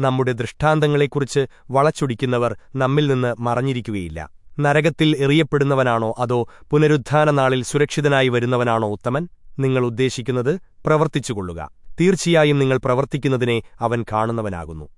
നമ്മുടെ ദൃഷ്ടാന്തങ്ങളെക്കുറിച്ച് വളച്ചൊടിക്കുന്നവർ നമ്മിൽ നിന്ന് മറഞ്ഞിരിക്കുകയില്ല. നരകത്തിൽ എറിയപ്പെടുന്നവനാണോ അതോ പുനരുദ്ധാന നാളിൽ സുരക്ഷിതനായി വരുന്നവനാണോ ഉത്തമൻ? നിങ്ങൾ ഉദ്ദേശിക്കുന്നത് പ്രവർത്തിച്ചുകൊള്ളുക. തീർച്ചയായും നിങ്ങൾ പ്രവർത്തിക്കുന്നതിനെ അവൻ കാണുന്നവനാകുന്നു.